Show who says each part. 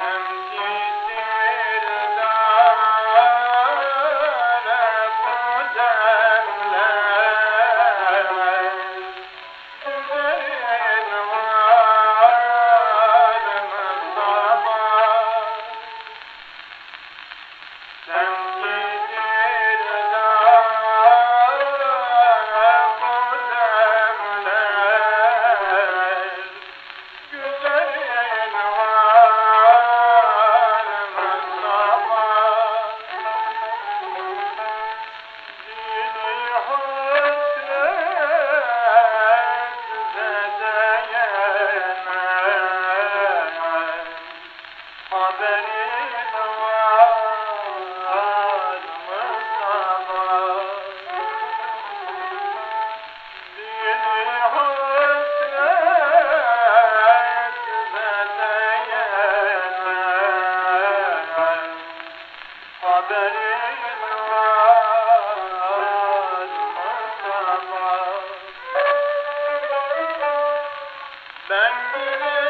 Speaker 1: Down. Ben bile